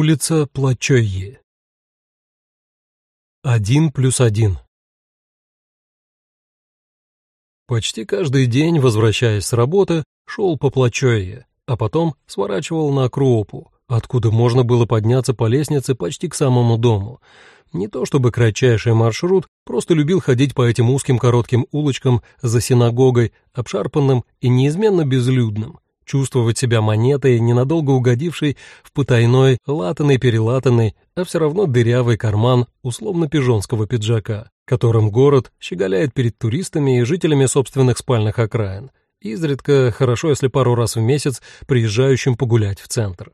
Улица Плачойе. Один плюс один. Почти каждый день, возвращаясь с работы, шел по Плачойе, а потом сворачивал на Круопу, откуда можно было подняться по лестнице почти к самому дому. Не то чтобы кратчайший маршрут, просто любил ходить по этим узким коротким улочкам за синагогой, обшарпанным и неизменно безлюдным чувствовать себя монетой, ненадолго угодившей в потайной, латанный-перелатанный, а все равно дырявый карман условно-пижонского пиджака, которым город щеголяет перед туристами и жителями собственных спальных окраин, изредка, хорошо если пару раз в месяц, приезжающим погулять в центр.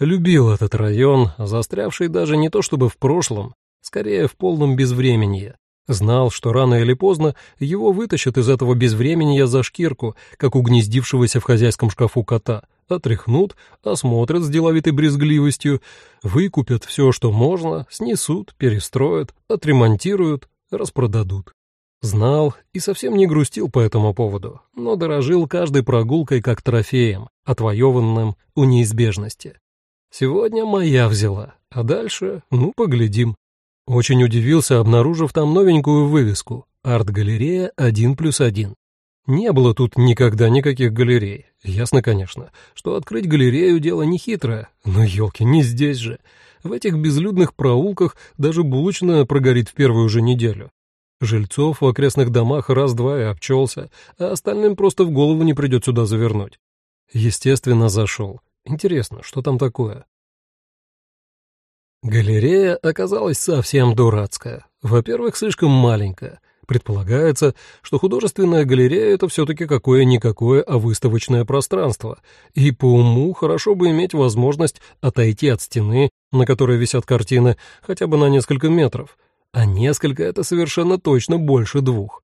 Любил этот район, застрявший даже не то чтобы в прошлом, скорее в полном безвременье, Знал, что рано или поздно его вытащат из этого безвременья за шкирку, как угнездившегося в хозяйском шкафу кота, отряхнут, осмотрят с деловитой брезгливостью, выкупят все, что можно, снесут, перестроят, отремонтируют, распродадут. Знал и совсем не грустил по этому поводу, но дорожил каждой прогулкой как трофеем, отвоеванным у неизбежности. Сегодня моя взяла, а дальше, ну, поглядим. Очень удивился, обнаружив там новенькую вывеску «Арт-галерея 1 плюс 1». Не было тут никогда никаких галерей. Ясно, конечно, что открыть галерею — дело нехитрое, но, елки, не здесь же. В этих безлюдных проулках даже булочная прогорит в первую же неделю. Жильцов в окрестных домах раз-два и обчелся, а остальным просто в голову не придет сюда завернуть. Естественно, зашел. Интересно, что там такое? Галерея оказалась совсем дурацкая. Во-первых, слишком маленькая. Предполагается, что художественная галерея — это все-таки какое-никакое, а выставочное пространство, и по уму хорошо бы иметь возможность отойти от стены, на которой висят картины, хотя бы на несколько метров, а несколько — это совершенно точно больше двух.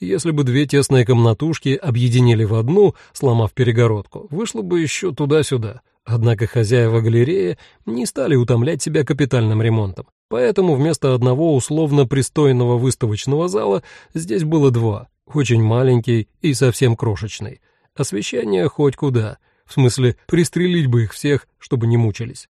Если бы две тесные комнатушки объединили в одну, сломав перегородку, вышло бы еще туда-сюда — Однако хозяева галереи не стали утомлять себя капитальным ремонтом, поэтому вместо одного условно пристойного выставочного зала здесь было два, очень маленький и совсем крошечный. Освещение хоть куда, в смысле пристрелить бы их всех, чтобы не мучились.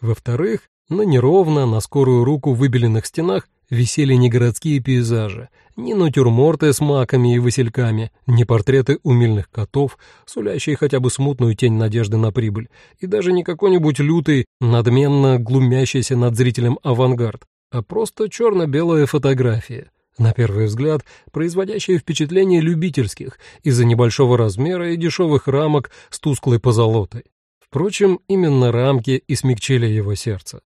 Во-вторых, на неровно, на скорую руку выбеленных стенах висели не городские пейзажи, ни натюрморты с маками и васильками, ни портреты умильных котов, сулящие хотя бы смутную тень надежды на прибыль, и даже не какой-нибудь лютый, надменно глумящийся над зрителем авангард, а просто черно-белая фотография, на первый взгляд, производящая впечатление любительских из-за небольшого размера и дешевых рамок с тусклой позолотой. Впрочем, именно рамки и смягчили его сердце.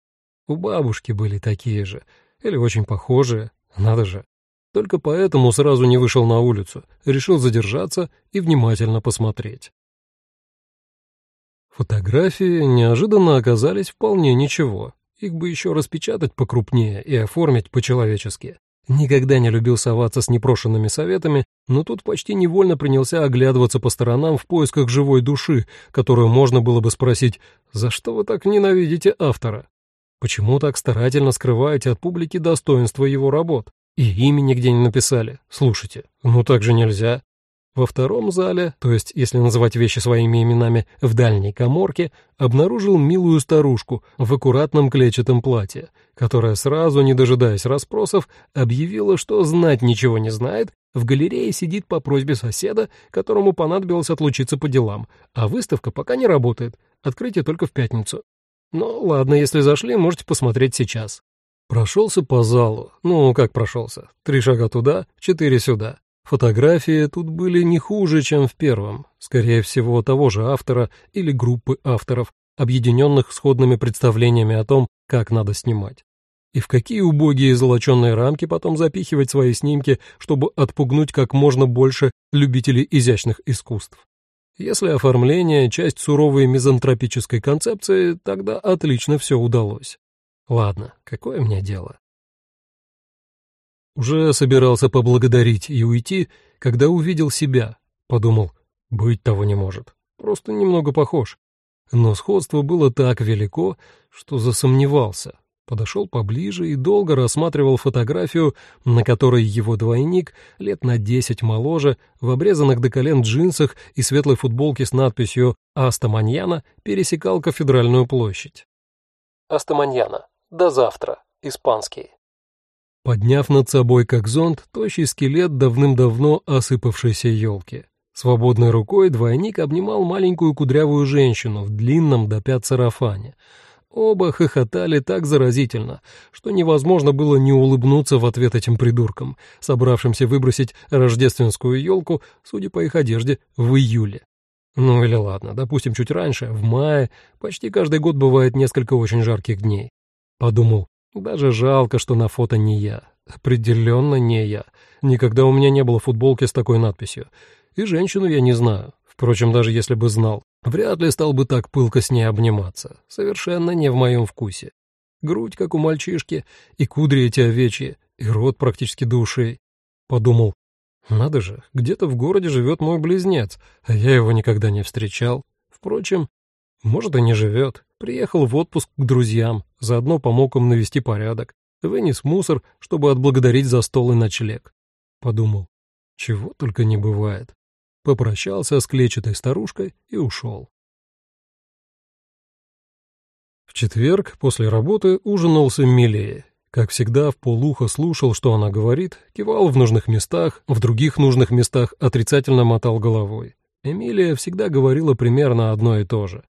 У бабушки были такие же, или очень похожие, надо же. Только поэтому сразу не вышел на улицу, решил задержаться и внимательно посмотреть. Фотографии неожиданно оказались вполне ничего. Их бы еще распечатать покрупнее и оформить по-человечески. Никогда не любил соваться с непрошенными советами, но тут почти невольно принялся оглядываться по сторонам в поисках живой души, которую можно было бы спросить «За что вы так ненавидите автора?» Почему так старательно скрываете от публики достоинство его работ? И имя нигде не написали. Слушайте, ну так же нельзя. Во втором зале, то есть, если называть вещи своими именами, в дальней коморке, обнаружил милую старушку в аккуратном клетчатом платье, которая сразу, не дожидаясь расспросов, объявила, что знать ничего не знает, в галерее сидит по просьбе соседа, которому понадобилось отлучиться по делам, а выставка пока не работает, открытие только в пятницу. Ну, ладно, если зашли, можете посмотреть сейчас. Прошелся по залу. Ну, как прошелся? Три шага туда, четыре сюда. Фотографии тут были не хуже, чем в первом. Скорее всего, того же автора или группы авторов, объединенных сходными представлениями о том, как надо снимать. И в какие убогие золоченые рамки потом запихивать свои снимки, чтобы отпугнуть как можно больше любителей изящных искусств. Если оформление — часть суровой мизантропической концепции, тогда отлично все удалось. Ладно, какое мне дело? Уже собирался поблагодарить и уйти, когда увидел себя. Подумал, быть того не может. Просто немного похож. Но сходство было так велико, что засомневался. Подошел поближе и долго рассматривал фотографию, на которой его двойник, лет на десять моложе, в обрезанных до колен джинсах и светлой футболке с надписью «Аста Маньяна» пересекал кафедральную площадь. Астаманьяна. До завтра. Испанский. Подняв над собой как зонт тощий скелет давным-давно осыпавшейся елки. Свободной рукой двойник обнимал маленькую кудрявую женщину в длинном до пят сарафане. Оба хохотали так заразительно, что невозможно было не улыбнуться в ответ этим придуркам, собравшимся выбросить рождественскую елку, судя по их одежде, в июле. Ну или ладно, допустим, чуть раньше, в мае, почти каждый год бывает несколько очень жарких дней. Подумал, даже жалко, что на фото не я. Определенно не я. Никогда у меня не было футболки с такой надписью. И женщину я не знаю. Впрочем, даже если бы знал, вряд ли стал бы так пылко с ней обниматься. Совершенно не в моем вкусе. Грудь, как у мальчишки, и кудри эти овечьи, и рот практически до ушей. Подумал, надо же, где-то в городе живет мой близнец, а я его никогда не встречал. Впрочем, может, и не живет. Приехал в отпуск к друзьям, заодно помог им навести порядок. Вынес мусор, чтобы отблагодарить за стол и ночлег. Подумал, чего только не бывает. Попрощался с клетчатой старушкой и ушел. В четверг после работы ужинал с Эмилией. Как всегда, в полухо слушал, что она говорит, кивал в нужных местах, в других нужных местах отрицательно мотал головой. Эмилия всегда говорила примерно одно и то же.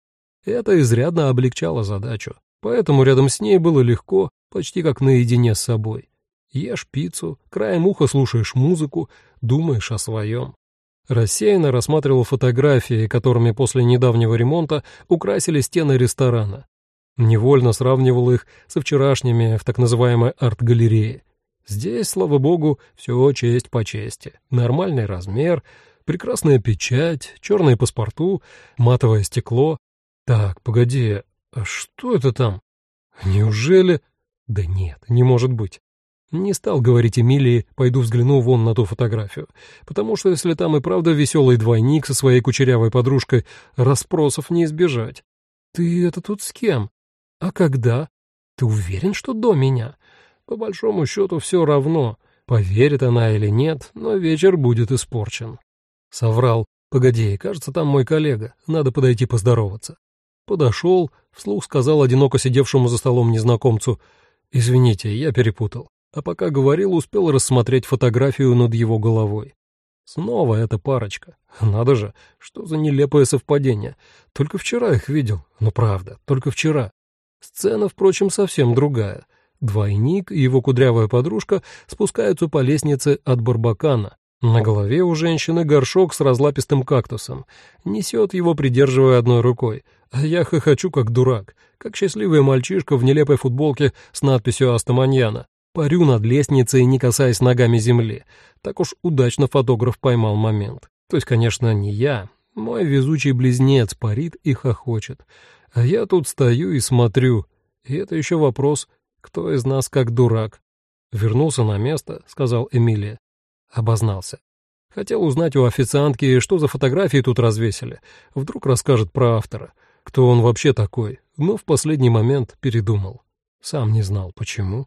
Это изрядно облегчало задачу, поэтому рядом с ней было легко, почти как наедине с собой. Ешь пиццу, краем уха слушаешь музыку, думаешь о своем. Рассеянно рассматривал фотографии, которыми после недавнего ремонта украсили стены ресторана. Невольно сравнивал их со вчерашними в так называемой арт-галерее. Здесь, слава богу, все честь по чести. Нормальный размер, прекрасная печать, черные паспорту, матовое стекло, так, погоди, а что это там? Неужели... Да нет, не может быть. Не стал говорить Эмилии, пойду взгляну вон на ту фотографию, потому что если там и правда веселый двойник со своей кучерявой подружкой, расспросов не избежать. Ты это тут с кем? А когда? Ты уверен, что до меня? По большому счету все равно, поверит она или нет, но вечер будет испорчен. Соврал. Погоди, кажется, там мой коллега, надо подойти поздороваться. Подошел, вслух сказал одиноко сидевшему за столом незнакомцу, «Извините, я перепутал». А пока говорил, успел рассмотреть фотографию над его головой. Снова эта парочка. Надо же, что за нелепое совпадение. Только вчера их видел. Ну правда, только вчера. Сцена, впрочем, совсем другая. Двойник и его кудрявая подружка спускаются по лестнице от Барбакана, на голове у женщины горшок с разлапистым кактусом. Несет его, придерживая одной рукой. А я хохочу, как дурак, как счастливый мальчишка в нелепой футболке с надписью «Астаманьяна». Парю над лестницей, не касаясь ногами земли. Так уж удачно фотограф поймал момент. То есть, конечно, не я. Мой везучий близнец парит и хохочет. А я тут стою и смотрю. И это еще вопрос, кто из нас как дурак. Вернулся на место, сказал Эмилия. Обознался. Хотел узнать у официантки, что за фотографии тут развесили. Вдруг расскажет про автора. Кто он вообще такой? Но в последний момент передумал. Сам не знал, почему.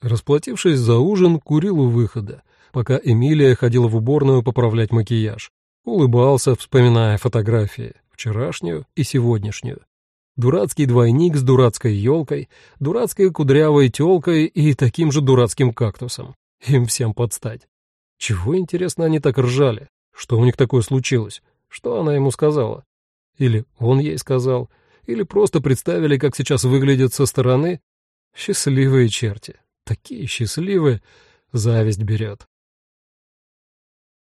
Расплатившись за ужин, курил у выхода, пока Эмилия ходила в уборную поправлять макияж. Улыбался, вспоминая фотографии, вчерашнюю и сегодняшнюю. Дурацкий двойник с дурацкой елкой, дурацкой кудрявой телкой и таким же дурацким кактусом. Им всем подстать. Чего, интересно, они так ржали? Что у них такое случилось? Что она ему сказала? Или он ей сказал? Или просто представили, как сейчас выглядят со стороны? Счастливые черти. Такие счастливые. Зависть берет.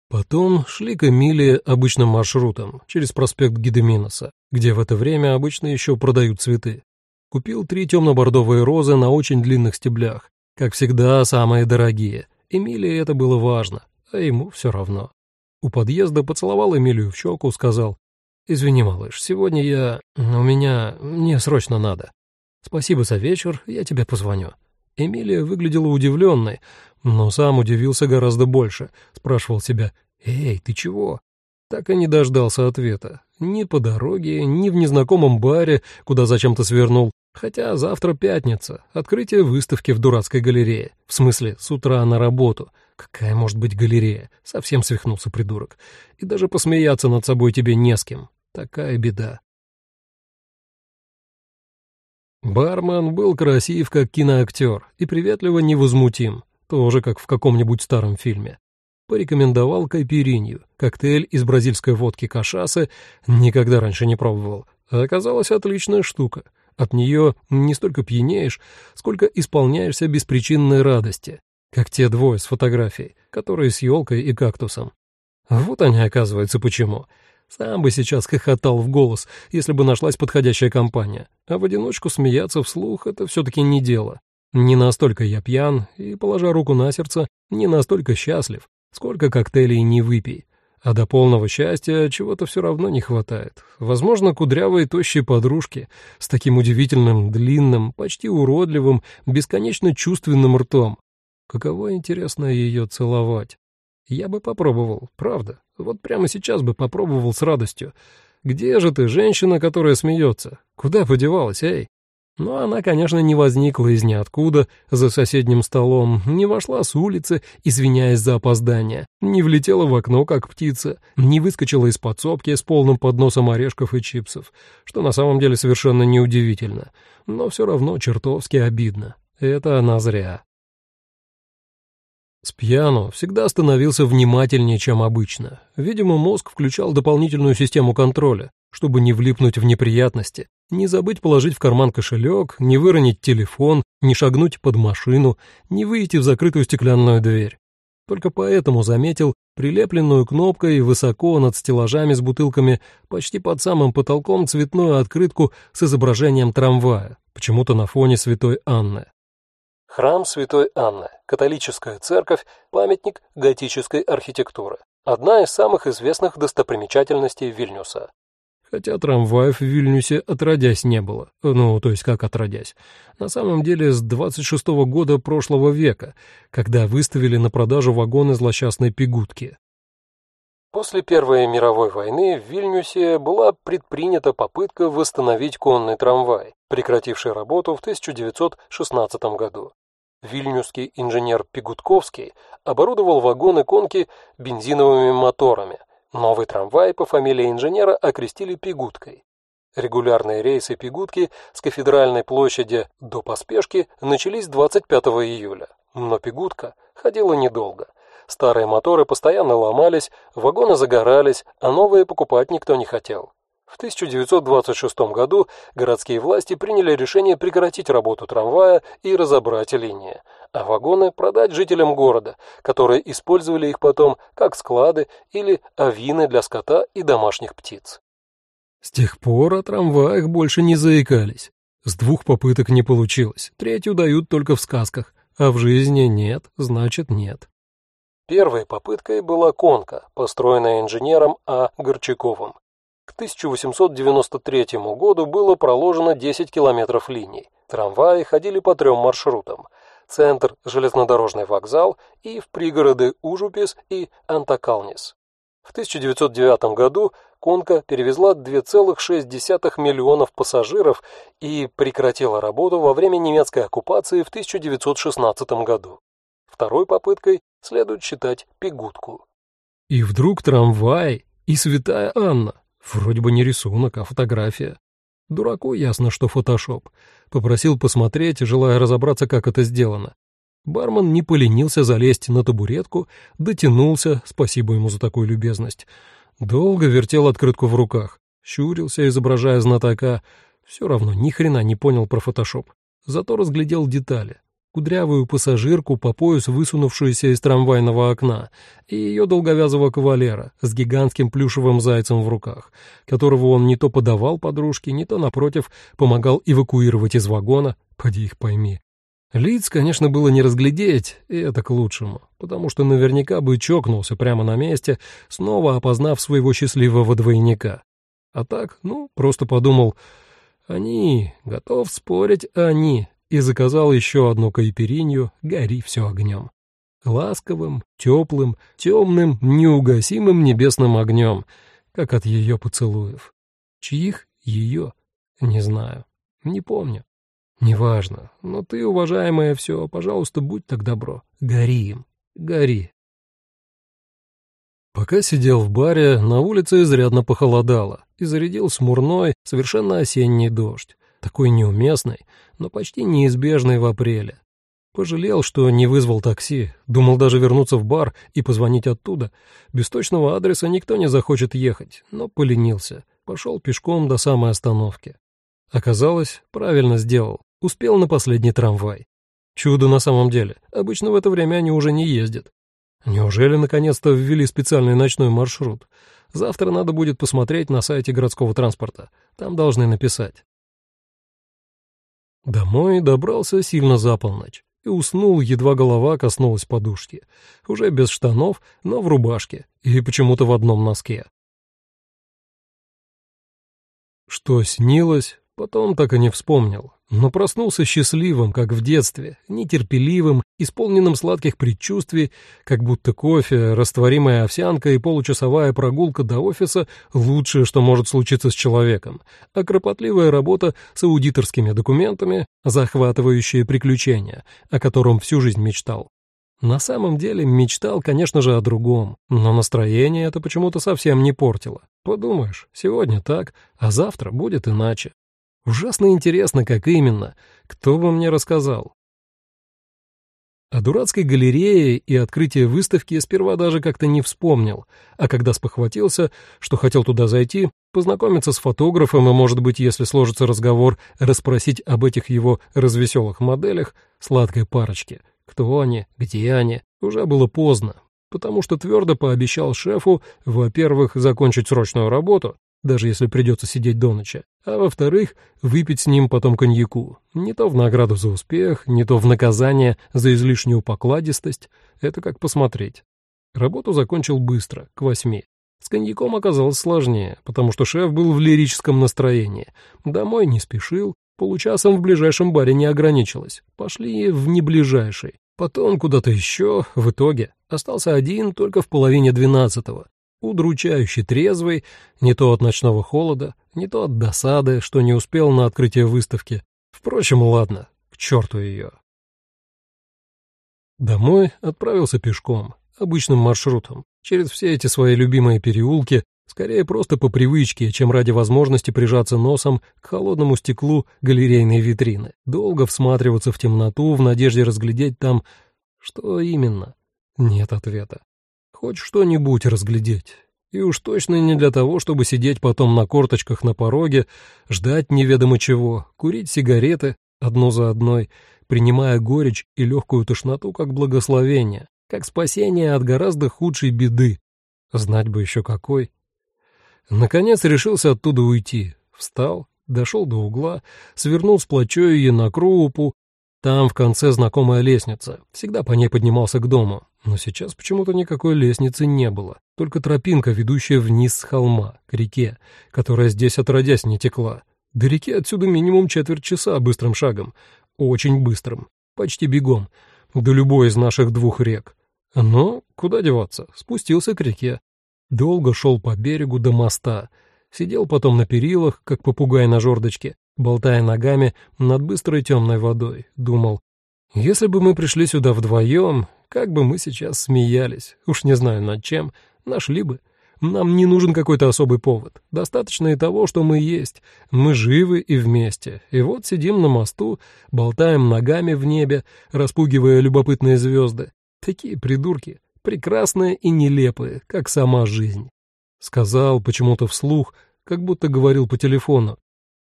Потом шли к Эмилии обычным маршрутом, через проспект Гидеминоса, где в это время обычно еще продают цветы. Купил три темно-бордовые розы на очень длинных стеблях, как всегда, самые дорогие. Эмилии это было важно, а ему все равно. У подъезда поцеловал Эмилию в щеку, сказал, «Извини, малыш, сегодня я... у меня... мне срочно надо. Спасибо за вечер, я тебе позвоню». Эмилия выглядела удивленной, но сам удивился гораздо больше, спрашивал себя, «Эй, ты чего?» Так и не дождался ответа. Ни по дороге, ни в незнакомом баре, куда зачем-то свернул, Хотя завтра пятница, открытие выставки в дурацкой галерее. В смысле, с утра на работу. Какая может быть галерея? Совсем свихнулся придурок. И даже посмеяться над собой тебе не с кем. Такая беда. Бармен был красив, как киноактер, и приветливо невозмутим, тоже как в каком-нибудь старом фильме. Порекомендовал кайпиринью, коктейль из бразильской водки кашасы, никогда раньше не пробовал. А оказалась отличная штука. От нее не столько пьянеешь, сколько исполняешься беспричинной радости, как те двое с фотографией, которые с елкой и кактусом. Вот они, оказывается, почему. Сам бы сейчас хохотал в голос, если бы нашлась подходящая компания. А в одиночку смеяться вслух — это все-таки не дело. Не настолько я пьян и, положа руку на сердце, не настолько счастлив, сколько коктейлей не выпей. А до полного счастья чего-то все равно не хватает. Возможно, кудрявые тощие подружки с таким удивительным, длинным, почти уродливым, бесконечно чувственным ртом. Каково интересно ее целовать. Я бы попробовал, правда. Вот прямо сейчас бы попробовал с радостью. Где же ты, женщина, которая смеется? Куда подевалась, эй? Но она, конечно, не возникла из ниоткуда за соседним столом, не вошла с улицы, извиняясь за опоздание, не влетела в окно, как птица, не выскочила из подсобки с полным подносом орешков и чипсов, что на самом деле совершенно неудивительно, но все равно чертовски обидно. Это она зря. С пьяну всегда становился внимательнее, чем обычно. Видимо, мозг включал дополнительную систему контроля, чтобы не влипнуть в неприятности, не забыть положить в карман кошелек, не выронить телефон, не шагнуть под машину, не выйти в закрытую стеклянную дверь. Только поэтому заметил прилепленную кнопкой высоко над стеллажами с бутылками почти под самым потолком цветную открытку с изображением трамвая, почему-то на фоне святой Анны. Храм Святой Анны, католическая церковь, памятник готической архитектуры. Одна из самых известных достопримечательностей Вильнюса. Хотя трамваев в Вильнюсе отродясь не было. Ну, то есть как отродясь. На самом деле с 26-го года прошлого века, когда выставили на продажу вагоны злосчастной пигутки. После Первой мировой войны в Вильнюсе была предпринята попытка восстановить конный трамвай, прекративший работу в 1916 году. Вильнюсский инженер Пигутковский оборудовал вагоны конки бензиновыми моторами. Новый трамвай по фамилии инженера окрестили Пигуткой. Регулярные рейсы Пигутки с кафедральной площади до Поспешки начались 25 июля. Но Пигутка ходила недолго. Старые моторы постоянно ломались, вагоны загорались, а новые покупать никто не хотел. В 1926 году городские власти приняли решение прекратить работу трамвая и разобрать линии, а вагоны продать жителям города, которые использовали их потом как склады или авины для скота и домашних птиц. С тех пор о трамваях больше не заикались. С двух попыток не получилось, третью дают только в сказках, а в жизни нет, значит нет. Первой попыткой была конка, построенная инженером А. Горчаковым. К 1893 году было проложено 10 километров линий. Трамваи ходили по трем маршрутам. Центр, железнодорожный вокзал и в пригороды Ужупис и Антакалнис. В 1909 году Конка перевезла 2,6 миллионов пассажиров и прекратила работу во время немецкой оккупации в 1916 году. Второй попыткой следует считать Пигутку. И вдруг трамвай и святая Анна. Вроде бы не рисунок, а фотография. Дураку ясно, что фотошоп. Попросил посмотреть, желая разобраться, как это сделано. Бармен не поленился залезть на табуретку, дотянулся, спасибо ему за такую любезность. Долго вертел открытку в руках, щурился, изображая знатока. Все равно ни хрена не понял про фотошоп. Зато разглядел детали кудрявую пассажирку по пояс, высунувшуюся из трамвайного окна, и ее долговязого кавалера с гигантским плюшевым зайцем в руках, которого он не то подавал подружке, не то, напротив, помогал эвакуировать из вагона, поди их пойми. Лиц, конечно, было не разглядеть, и это к лучшему, потому что наверняка бы чокнулся прямо на месте, снова опознав своего счастливого двойника. А так, ну, просто подумал, они, готов спорить, они, и заказал еще одну кайперинью «Гори все огнем». Ласковым, теплым, темным, неугасимым небесным огнем, как от ее поцелуев. Чьих ее? Не знаю. Не помню. Неважно. Но ты, уважаемая, все, пожалуйста, будь так добро. Гори им. Гори. Пока сидел в баре, на улице изрядно похолодало и зарядил смурной, совершенно осенний дождь. такой неуместной, но почти неизбежной в апреле. Пожалел, что не вызвал такси, думал даже вернуться в бар и позвонить оттуда. Без точного адреса никто не захочет ехать, но поленился. Пошел пешком до самой остановки. Оказалось, правильно сделал, успел на последний трамвай. Чудо на самом деле, обычно в это время они уже не ездят. Неужели наконец-то ввели специальный ночной маршрут? Завтра надо будет посмотреть на сайте городского транспорта, там должны написать. Домой добрался сильно за полночь и уснул, едва голова коснулась подушки. Уже без штанов, но в рубашке и почему-то в одном носке. Что снилось, потом так и не вспомнил, но проснулся счастливым, как в детстве, нетерпеливым, исполненным сладких предчувствий, как будто кофе, растворимая овсянка и получасовая прогулка до офиса — лучшее, что может случиться с человеком, а кропотливая работа с аудиторскими документами — захватывающие приключения, о котором всю жизнь мечтал. На самом деле мечтал, конечно же, о другом, но настроение это почему-то совсем не портило. Подумаешь, сегодня так, а завтра будет иначе. Ужасно интересно, как именно. Кто бы мне рассказал? О дурацкой галерее и открытии выставки сперва даже как-то не вспомнил, а когда спохватился, что хотел туда зайти, познакомиться с фотографом и, может быть, если сложится разговор, расспросить об этих его развеселых моделях, сладкой парочке, кто они, где они, уже было поздно, потому что твердо пообещал шефу, во-первых, закончить срочную работу, даже если придется сидеть до ночи, а во-вторых, выпить с ним потом коньяку. Не то в награду за успех, не то в наказание за излишнюю покладистость, это как посмотреть. Работу закончил быстро, к восьми. С коньяком оказалось сложнее, потому что шеф был в лирическом настроении. Домой не спешил, получасом в ближайшем баре не ограничилось. Пошли в неближайший. Потом куда-то еще, в итоге. Остался один только в половине двенадцатого удручающе трезвый, не то от ночного холода, не то от досады, что не успел на открытие выставки. Впрочем, ладно, к черту ее. Домой отправился пешком, обычным маршрутом, через все эти свои любимые переулки, скорее просто по привычке, чем ради возможности прижаться носом к холодному стеклу галерейной витрины, долго всматриваться в темноту в надежде разглядеть там... Что именно? Нет ответа хоть что-нибудь разглядеть. И уж точно не для того, чтобы сидеть потом на корточках на пороге, ждать неведомо чего, курить сигареты одну за одной, принимая горечь и легкую тошноту как благословение, как спасение от гораздо худшей беды. Знать бы еще какой. Наконец решился оттуда уйти. Встал, дошел до угла, свернул с плачою на крупу, там в конце знакомая лестница. Всегда по ней поднимался к дому. Но сейчас почему-то никакой лестницы не было. Только тропинка, ведущая вниз с холма, к реке, которая здесь отродясь не текла. До реки отсюда минимум четверть часа быстрым шагом. Очень быстрым. Почти бегом. До любой из наших двух рек. Но куда деваться? Спустился к реке. Долго шел по берегу до моста. Сидел потом на перилах, как попугай на жердочке, болтая ногами над быстрой темной водой, думал, если бы мы пришли сюда вдвоем, как бы мы сейчас смеялись, уж не знаю над чем, нашли бы. Нам не нужен какой-то особый повод. Достаточно и того, что мы есть. Мы живы и вместе. И вот сидим на мосту, болтаем ногами в небе, распугивая любопытные звезды. Такие придурки, прекрасные и нелепые, как сама жизнь. Сказал почему-то вслух, как будто говорил по телефону.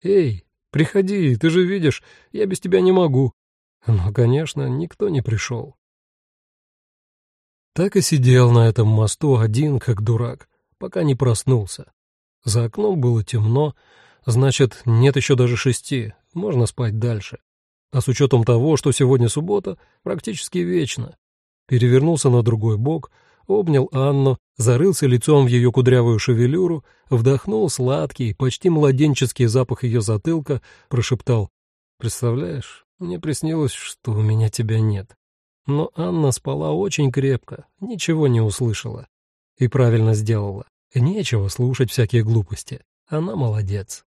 «Эй, Приходи, ты же видишь, я без тебя не могу. Но, конечно, никто не пришел. Так и сидел на этом мосту один, как дурак, пока не проснулся. За окном было темно, значит, нет еще даже шести, можно спать дальше. А с учетом того, что сегодня суббота, практически вечно. Перевернулся на другой бок, обнял Анну, зарылся лицом в ее кудрявую шевелюру, вдохнул сладкий, почти младенческий запах ее затылка, прошептал «Представляешь, мне приснилось, что у меня тебя нет». Но Анна спала очень крепко, ничего не услышала. И правильно сделала. Нечего слушать всякие глупости. Она молодец.